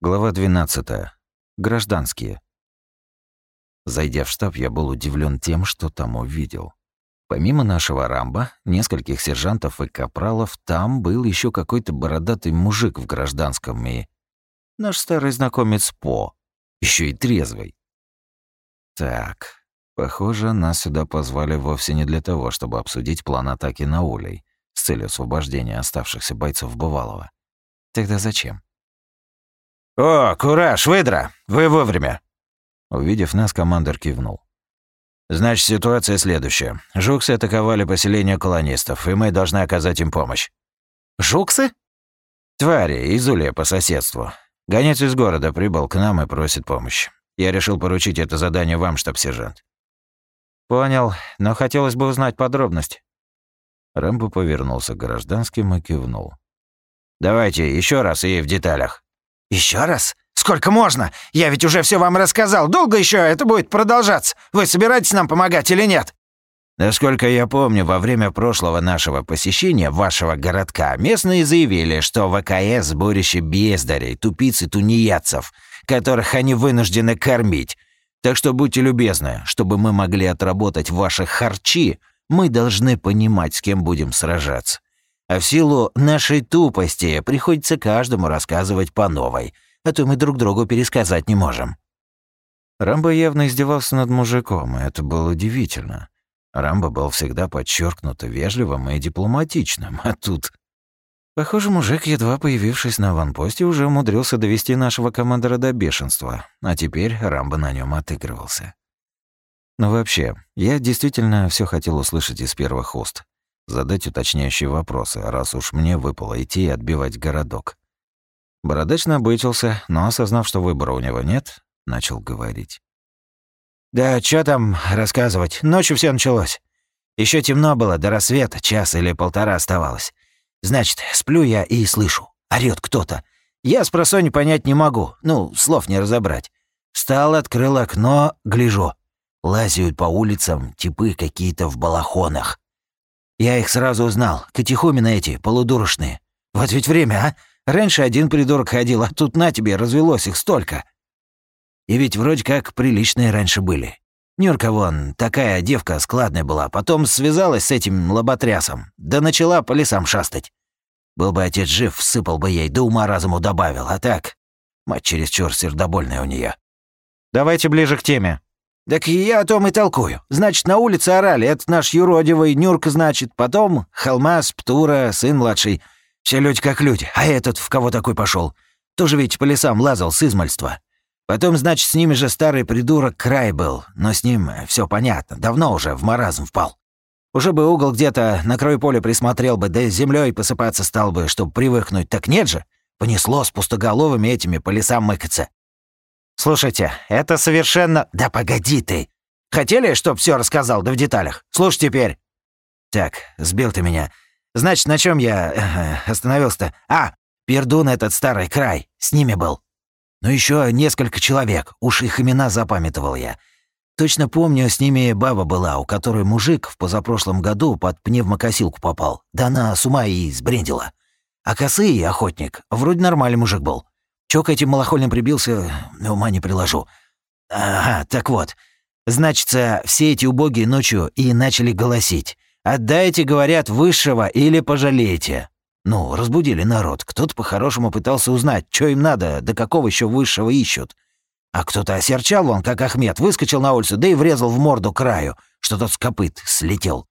Глава 12. Гражданские. Зайдя в штаб, я был удивлен тем, что там увидел. Помимо нашего Рамба, нескольких сержантов и капралов, там был еще какой-то бородатый мужик в гражданском и... Наш старый знакомец По, еще и трезвый. Так, похоже, нас сюда позвали вовсе не для того, чтобы обсудить план атаки на Улей с целью освобождения оставшихся бойцов Бывалого. Тогда зачем? «О, кураж, выдра! Вы вовремя!» Увидев нас, командир кивнул. «Значит, ситуация следующая. Жуксы атаковали поселение колонистов, и мы должны оказать им помощь». «Жуксы?» «Твари, из Улья по соседству. Гонец из города прибыл к нам и просит помощи. Я решил поручить это задание вам, штаб-сержант». «Понял, но хотелось бы узнать подробность». Рэмбо повернулся к гражданским и кивнул. «Давайте еще раз и в деталях». Еще раз? Сколько можно? Я ведь уже все вам рассказал. Долго еще это будет продолжаться? Вы собираетесь нам помогать или нет?» Насколько я помню, во время прошлого нашего посещения вашего городка местные заявили, что ВКС – сборище бездарей, тупиц и тунеядцев, которых они вынуждены кормить. Так что будьте любезны, чтобы мы могли отработать ваши харчи, мы должны понимать, с кем будем сражаться. А в силу нашей тупости приходится каждому рассказывать по новой, а то мы друг другу пересказать не можем». Рамбо явно издевался над мужиком, и это было удивительно. Рамбо был всегда подчеркнуто вежливым и дипломатичным, а тут... Похоже, мужик, едва появившись на аванпосте, уже умудрился довести нашего командора до бешенства, а теперь Рамбо на нем отыгрывался. Но вообще, я действительно все хотел услышать из первых уст задать уточняющие вопросы, раз уж мне выпало идти и отбивать городок. Бородач набычился, но, осознав, что выбора у него нет, начал говорить. «Да что там рассказывать? Ночью все началось. Еще темно было, до рассвета, час или полтора оставалось. Значит, сплю я и слышу. Орёт кто-то. Я с просони понять не могу, ну, слов не разобрать. Встал, открыл окно, гляжу. Лазят по улицам типы какие-то в балахонах. Я их сразу узнал. Катехумены эти, полудурочные. Вот ведь время, а? Раньше один придурок ходил, а тут на тебе развелось их столько. И ведь вроде как приличные раньше были. Нюрка вон, такая девка складная была, потом связалась с этим лоботрясом, да начала по лесам шастать. Был бы отец жив, всыпал бы ей, да ума разуму добавил, а так... Мать чересчур сердобольная у нее. «Давайте ближе к теме», «Так я о том и толкую. Значит, на улице орали. Это наш юродивый, Нюрка, значит. Потом Халмас, Птура, сын младший. Все люди как люди. А этот в кого такой пошел? Тоже ведь по лесам лазал с измальства. Потом, значит, с ними же старый придурок Край был. Но с ним все понятно. Давно уже в маразм впал. Уже бы угол где-то на краю поля присмотрел бы, да землей посыпаться стал бы, чтобы привыкнуть. Так нет же. Понесло с пустоголовыми этими по лесам мыкаться. «Слушайте, это совершенно...» «Да погоди ты! Хотели, чтоб все рассказал, да в деталях? Слушай теперь!» «Так, сбил ты меня. Значит, на чем я э, остановился-то? А, Пердун этот старый край, с ними был. Ну еще несколько человек, уж их имена запамятовал я. Точно помню, с ними баба была, у которой мужик в позапрошлом году под пневмокосилку попал. Да она с ума и сбрендила. А косый охотник, вроде нормальный мужик был. Чё к этим малохольным прибился, ума не приложу. Ага, так вот. Значится, все эти убогие ночью и начали голосить. «Отдайте, говорят, высшего или пожалейте». Ну, разбудили народ. Кто-то по-хорошему пытался узнать, что им надо, до какого еще высшего ищут. А кто-то осерчал он, как Ахмед, выскочил на улицу, да и врезал в морду краю, что тот с копыт слетел.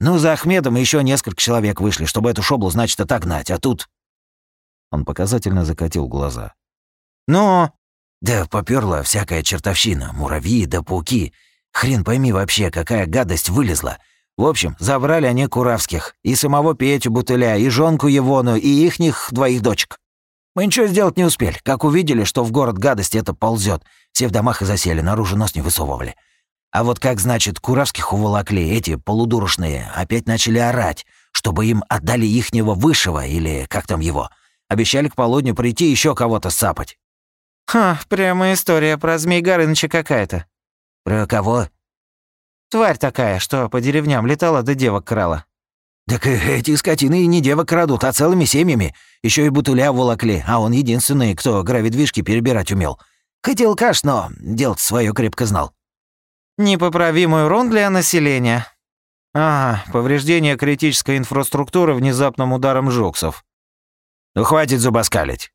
Ну, за Ахмедом еще несколько человек вышли, чтобы эту шоблу, значит, отогнать, а тут... Он показательно закатил глаза. «Ну?» «Да попёрла всякая чертовщина, муравьи да пауки. Хрен пойми вообще, какая гадость вылезла. В общем, забрали они Куравских, и самого Петю Бутыля, и жонку Евону, и ихних двоих дочек. Мы ничего сделать не успели. Как увидели, что в город гадость это ползет, все в домах и засели, наружу нос не высовывали. А вот как, значит, Куравских уволокли, эти полудурушные опять начали орать, чтобы им отдали ихнего высшего, или как там его. Обещали к полудню прийти еще кого-то сапать. «Ха, прямо история про Змей Горыныча какая-то». «Про кого?» «Тварь такая, что по деревням летала да девок крала». Так эти скотины и не девок крадут, а целыми семьями. Еще и бутыля волокли, а он единственный, кто гравидвижки перебирать умел. Хотел каш, но делать свое крепко знал. Непоправимый урон для населения. Ага, повреждение критической инфраструктуры внезапным ударом жуксов. Ну хватит зубоскалить.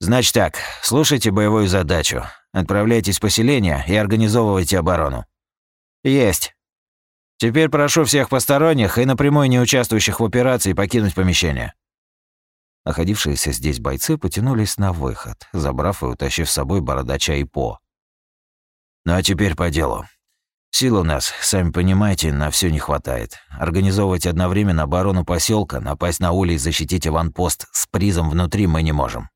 Значит так, слушайте боевую задачу. Отправляйтесь в поселение и организовывайте оборону. Есть. Теперь прошу всех посторонних и напрямую не участвующих в операции покинуть помещение. Находившиеся здесь бойцы потянулись на выход, забрав и утащив с собой бородача и По. Ну а теперь по делу. Сил у нас, сами понимаете, на все не хватает. Организовывать одновременно оборону поселка, напасть на улей и защитить аванпост с призом внутри мы не можем.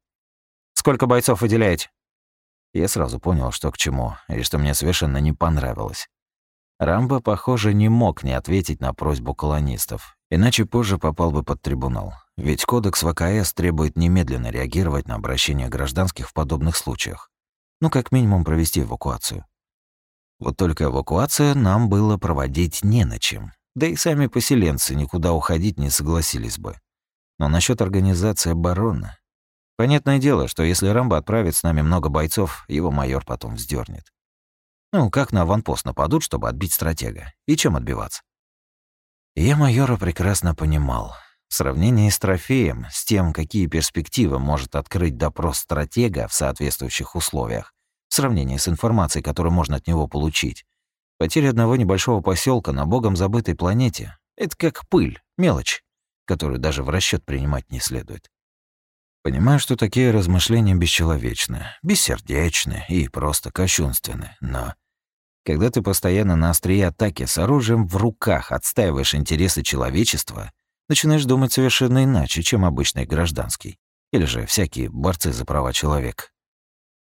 Сколько бойцов выделяете? Я сразу понял, что к чему, и что мне совершенно не понравилось. Рамбо, похоже, не мог не ответить на просьбу колонистов, иначе позже попал бы под трибунал. Ведь кодекс ВКС требует немедленно реагировать на обращение гражданских в подобных случаях. Ну, как минимум провести эвакуацию. Вот только эвакуацию нам было проводить не на чем. Да и сами поселенцы никуда уходить не согласились бы. Но насчет организации обороны... Понятное дело, что если Рамбо отправит с нами много бойцов, его майор потом вздернет. Ну, как на аванпост нападут, чтобы отбить стратега? И чем отбиваться? Я майора прекрасно понимал. В сравнении с трофеем, с тем, какие перспективы может открыть допрос стратега в соответствующих условиях, в сравнении с информацией, которую можно от него получить. Потеря одного небольшого поселка на богом забытой планете — это как пыль, мелочь, которую даже в расчет принимать не следует. Понимаю, что такие размышления бесчеловечны, бессердечны и просто кощунственны, но когда ты постоянно на острие атаки с оружием в руках отстаиваешь интересы человечества, начинаешь думать совершенно иначе, чем обычный гражданский, или же всякие борцы за права человека.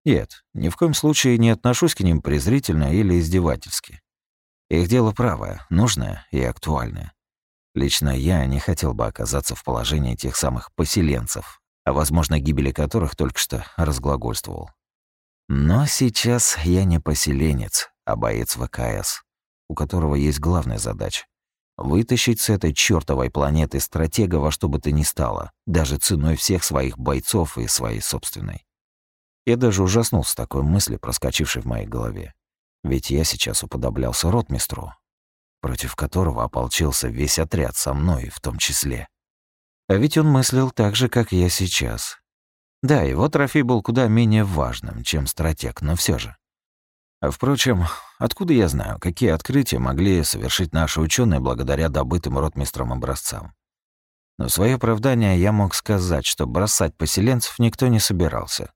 Нет, ни в коем случае не отношусь к ним презрительно или издевательски. Их дело правое, нужное и актуальное. Лично я не хотел бы оказаться в положении тех самых поселенцев, о возможной гибели которых только что разглагольствовал. Но сейчас я не поселенец, а боец ВКС, у которого есть главная задача — вытащить с этой чёртовой планеты стратега во что бы то ни стало, даже ценой всех своих бойцов и своей собственной. Я даже ужаснулся такой мысли, проскочившей в моей голове. Ведь я сейчас уподоблялся ротмистру, против которого ополчился весь отряд со мной в том числе. А ведь он мыслил так же, как я сейчас. Да, его трофей был куда менее важным, чем стратег, но все же. А впрочем, откуда я знаю, какие открытия могли совершить наши ученые благодаря добытым ротмистрам образцам? Но в своё оправдание я мог сказать, что бросать поселенцев никто не собирался.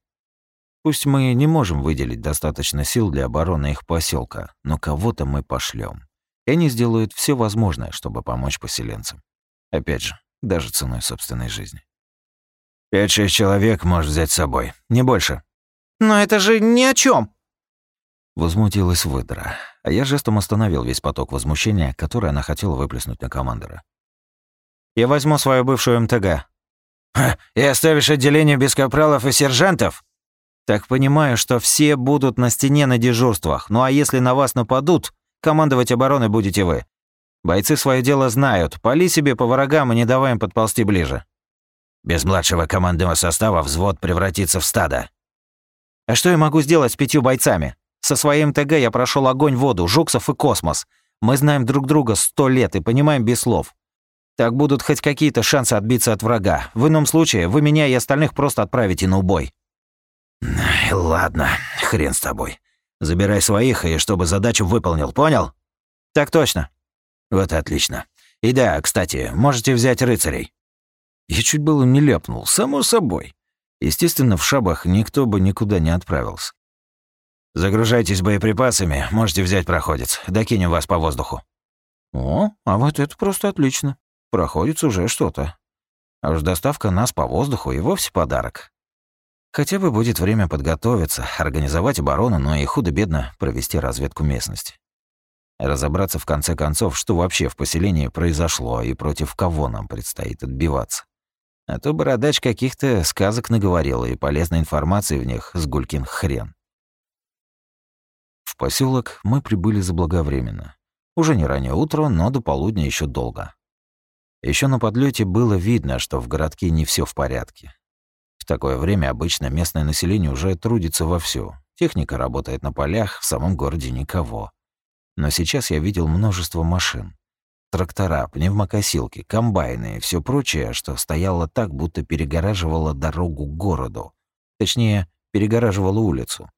Пусть мы не можем выделить достаточно сил для обороны их поселка, но кого-то мы пошлем. И они сделают все возможное, чтобы помочь поселенцам. Опять же, даже ценой собственной жизни. Пять-шесть человек можешь взять с собой, не больше. Но это же ни о чем. Возмутилась выдра, а я жестом остановил весь поток возмущения, который она хотела выплеснуть на командора. «Я возьму свою бывшую МТГ». Ха, «И оставишь отделение без капралов и сержантов?» Так понимаю, что все будут на стене на дежурствах. Ну а если на вас нападут, командовать обороной будете вы. Бойцы свое дело знают. Пали себе по врагам и не давай им подползти ближе. Без младшего командного состава взвод превратится в стадо. А что я могу сделать с пятью бойцами? Со своим ТГ я прошел огонь, воду, жуксов и космос. Мы знаем друг друга сто лет и понимаем без слов. Так будут хоть какие-то шансы отбиться от врага. В ином случае вы меня и остальных просто отправите на убой. Ладно, хрен с тобой. Забирай своих, и чтобы задачу выполнил, понял? Так точно. Вот отлично. И да, кстати, можете взять рыцарей. Я чуть было не ляпнул, само собой. Естественно, в шабах никто бы никуда не отправился. Загружайтесь боеприпасами, можете взять проходец. Докинем вас по воздуху. О, а вот это просто отлично. Проходец уже что-то. А уж доставка нас по воздуху и вовсе подарок. Хотя бы будет время подготовиться, организовать оборону, но и худо-бедно провести разведку местности. Разобраться в конце концов, что вообще в поселении произошло и против кого нам предстоит отбиваться. А то бородач каких-то сказок наговорил, и полезной информации в них с гулькин хрен. В поселок мы прибыли заблаговременно. Уже не раннее утро, но до полудня еще долго. Еще на подлете было видно, что в городке не все в порядке. В такое время обычно местное население уже трудится вовсю. Техника работает на полях, в самом городе никого. Но сейчас я видел множество машин. Трактора, пневмокосилки, комбайны и все прочее, что стояло так, будто перегораживало дорогу к городу. Точнее, перегораживало улицу.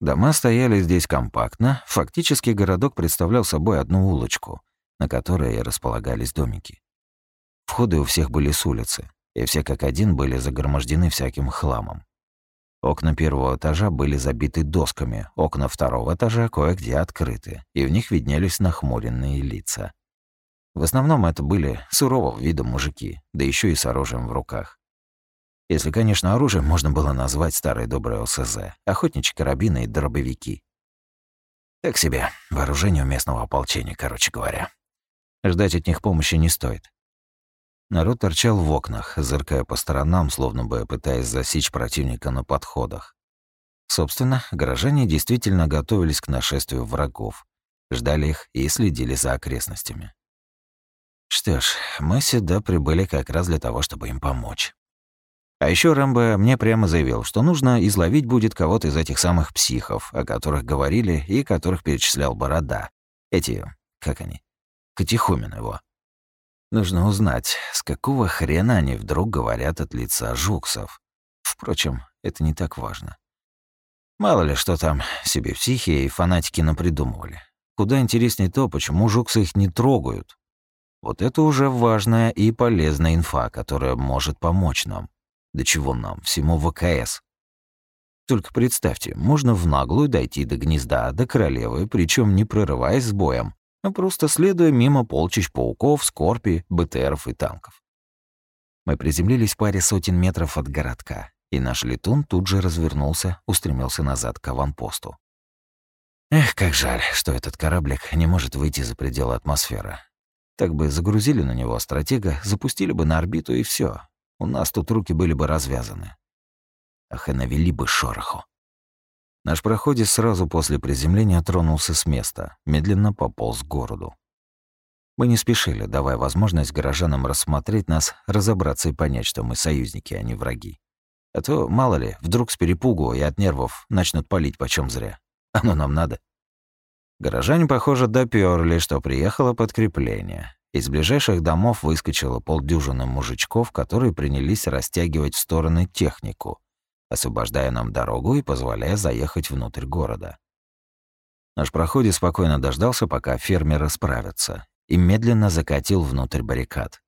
Дома стояли здесь компактно, фактически городок представлял собой одну улочку, на которой и располагались домики. Входы у всех были с улицы, и все как один были загромождены всяким хламом. Окна первого этажа были забиты досками, окна второго этажа кое-где открыты, и в них виднелись нахмуренные лица. В основном это были сурового вида мужики, да еще и с оружием в руках. Если, конечно, оружием можно было назвать старые добрые ОСЗ, охотничьи карабины и дробовики. Так себе, вооружение у местного ополчения, короче говоря. Ждать от них помощи не стоит. Народ торчал в окнах, зыркая по сторонам, словно бы пытаясь засечь противника на подходах. Собственно, горожане действительно готовились к нашествию врагов, ждали их и следили за окрестностями. Что ж, мы сюда прибыли как раз для того, чтобы им помочь. А еще Рэмбо мне прямо заявил, что нужно изловить будет кого-то из этих самых психов, о которых говорили и которых перечислял Борода. Эти, как они, Катихумен его. Нужно узнать, с какого хрена они вдруг говорят от лица жуксов. Впрочем, это не так важно. Мало ли, что там себе психи и фанатики напридумывали. Куда интереснее то, почему жуксы их не трогают. Вот это уже важная и полезная инфа, которая может помочь нам. До чего нам, всему ВКС. Только представьте, можно в наглую дойти до гнезда, до королевы, причем не прерываясь с боем, а просто следуя мимо полчищ пауков, скорпи, БТРов и танков. Мы приземлились в паре сотен метров от городка, и наш летун тут же развернулся, устремился назад к аванпосту. Эх, как жаль, что этот кораблик не может выйти за пределы атмосферы. Так бы загрузили на него стратега, запустили бы на орбиту и все. У нас тут руки были бы развязаны. Ах, и навели бы шороху. Наш проходец сразу после приземления тронулся с места, медленно пополз к городу. Мы не спешили, давая возможность горожанам рассмотреть нас, разобраться и понять, что мы союзники, а не враги. А то, мало ли, вдруг с перепугу и от нервов начнут палить почем зря. Оно нам надо. Горожане, похоже, допёрли, что приехало подкрепление. Из ближайших домов выскочило полдюжины мужичков, которые принялись растягивать в стороны технику, освобождая нам дорогу и позволяя заехать внутрь города. Наш проходе спокойно дождался, пока фермеры справятся, и медленно закатил внутрь баррикад.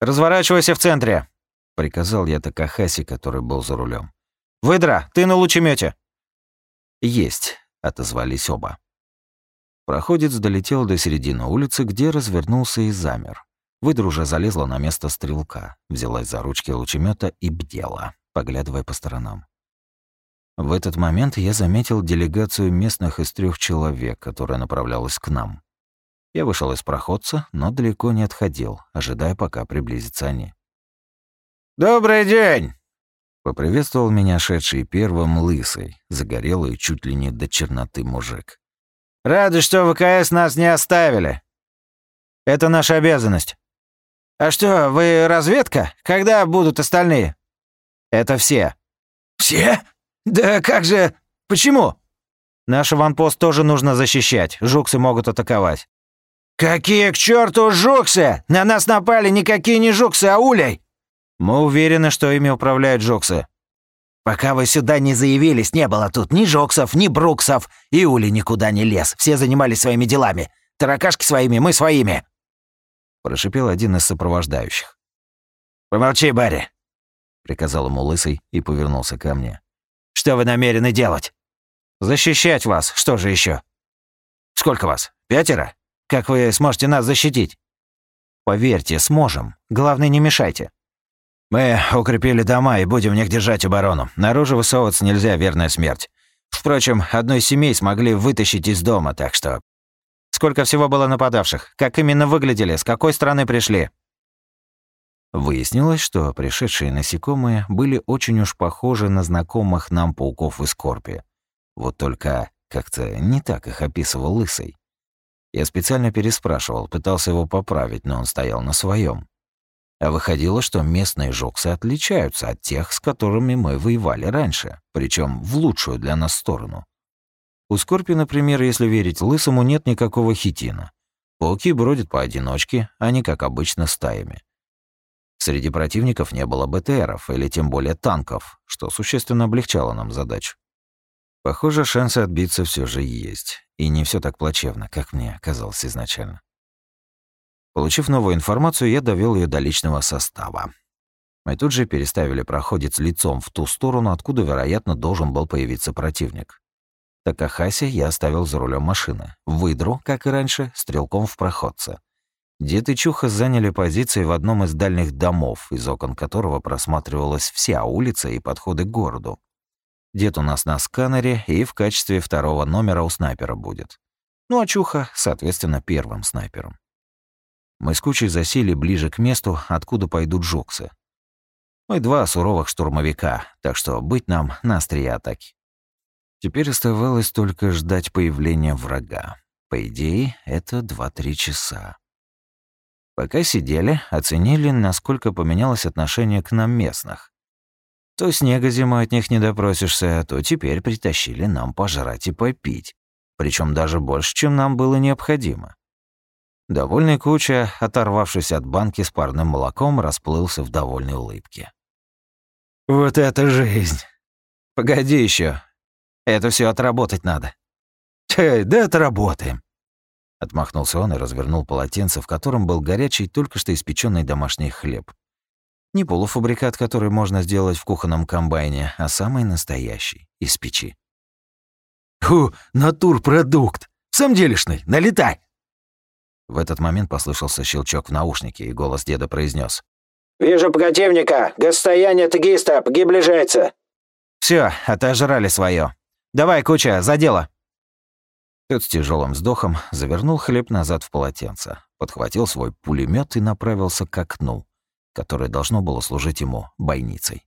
«Разворачивайся в центре!» — приказал я Такахаси, который был за рулем. «Выдра, ты на лучемете. «Есть», — отозвались оба. Проходец долетел до середины улицы, где развернулся и замер. Выдра уже залезла на место стрелка, взялась за ручки лучемета и бдела поглядывая по сторонам. В этот момент я заметил делегацию местных из трех человек, которая направлялась к нам. Я вышел из проходца, но далеко не отходил, ожидая, пока приблизятся они. «Добрый день!» Поприветствовал меня шедший первым лысый, загорелый чуть ли не до черноты мужик. «Рады, что ВКС нас не оставили. Это наша обязанность. А что, вы разведка? Когда будут остальные?» Это все. Все? Да как же... Почему? Наш аванпост тоже нужно защищать. Жуксы могут атаковать. Какие к черту жуксы? На нас напали никакие не жуксы, а улей. Мы уверены, что ими управляют жуксы. Пока вы сюда не заявились, не было тут ни жоксов, ни бруксов, и Ули никуда не лез. Все занимались своими делами. Таракашки своими, мы своими. Прошипел один из сопровождающих. Помолчи, Барри. — приказал ему Лысый и повернулся ко мне. «Что вы намерены делать?» «Защищать вас, что же еще? «Сколько вас? Пятеро? Как вы сможете нас защитить?» «Поверьте, сможем. Главное, не мешайте». «Мы укрепили дома и будем в них держать оборону. Наружу высовываться нельзя, верная смерть. Впрочем, одной из смогли вытащить из дома, так что...» «Сколько всего было нападавших? Как именно выглядели? С какой стороны пришли?» Выяснилось, что пришедшие насекомые были очень уж похожи на знакомых нам пауков из Скорпи. Вот только как-то не так их описывал Лысый. Я специально переспрашивал, пытался его поправить, но он стоял на своем. А выходило, что местные жоксы отличаются от тех, с которыми мы воевали раньше, причем в лучшую для нас сторону. У Скорпи, например, если верить Лысому, нет никакого хитина. Пауки бродят поодиночке, а не, как обычно, стаями. Среди противников не было БТРов или тем более танков, что существенно облегчало нам задачу. Похоже, шансы отбиться все же есть. И не все так плачевно, как мне казалось изначально. Получив новую информацию, я довел ее до личного состава. Мы тут же переставили проходец лицом в ту сторону, откуда, вероятно, должен был появиться противник. Такахаси я оставил за рулем машины. Выдру, как и раньше, стрелком в проходце. Дед и Чуха заняли позиции в одном из дальних домов, из окон которого просматривалась вся улица и подходы к городу. Дед у нас на сканере и в качестве второго номера у снайпера будет. Ну а Чуха, соответственно, первым снайпером. Мы с кучей засели ближе к месту, откуда пойдут жоксы. Мы два суровых штурмовика, так что быть нам на острие атаки. Теперь оставалось только ждать появления врага. По идее, это 2-3 часа. Пока сидели, оценили, насколько поменялось отношение к нам местных. То снега зимой от них не допросишься, то теперь притащили нам пожрать и попить. Причем даже больше, чем нам было необходимо. Довольный куча, оторвавшись от банки с парным молоком, расплылся в довольной улыбке. «Вот это жизнь!» «Погоди еще, Это все отработать надо». «Чай, да отработаем!» Отмахнулся он и развернул полотенце, в котором был горячий, только что испеченный домашний хлеб. Не полуфабрикат, который можно сделать в кухонном комбайне, а самый настоящий, из печи. «Ху, натурпродукт! Сам делишный, налетай!» В этот момент послышался щелчок в наушнике, и голос деда произнес: «Вижу противника! Госстояние тагиста приближается!» Все, отожрали свое. Давай, куча, за дело!» Тот с тяжелым вздохом завернул хлеб назад в полотенце, подхватил свой пулемет и направился к окну, которое должно было служить ему бойницей.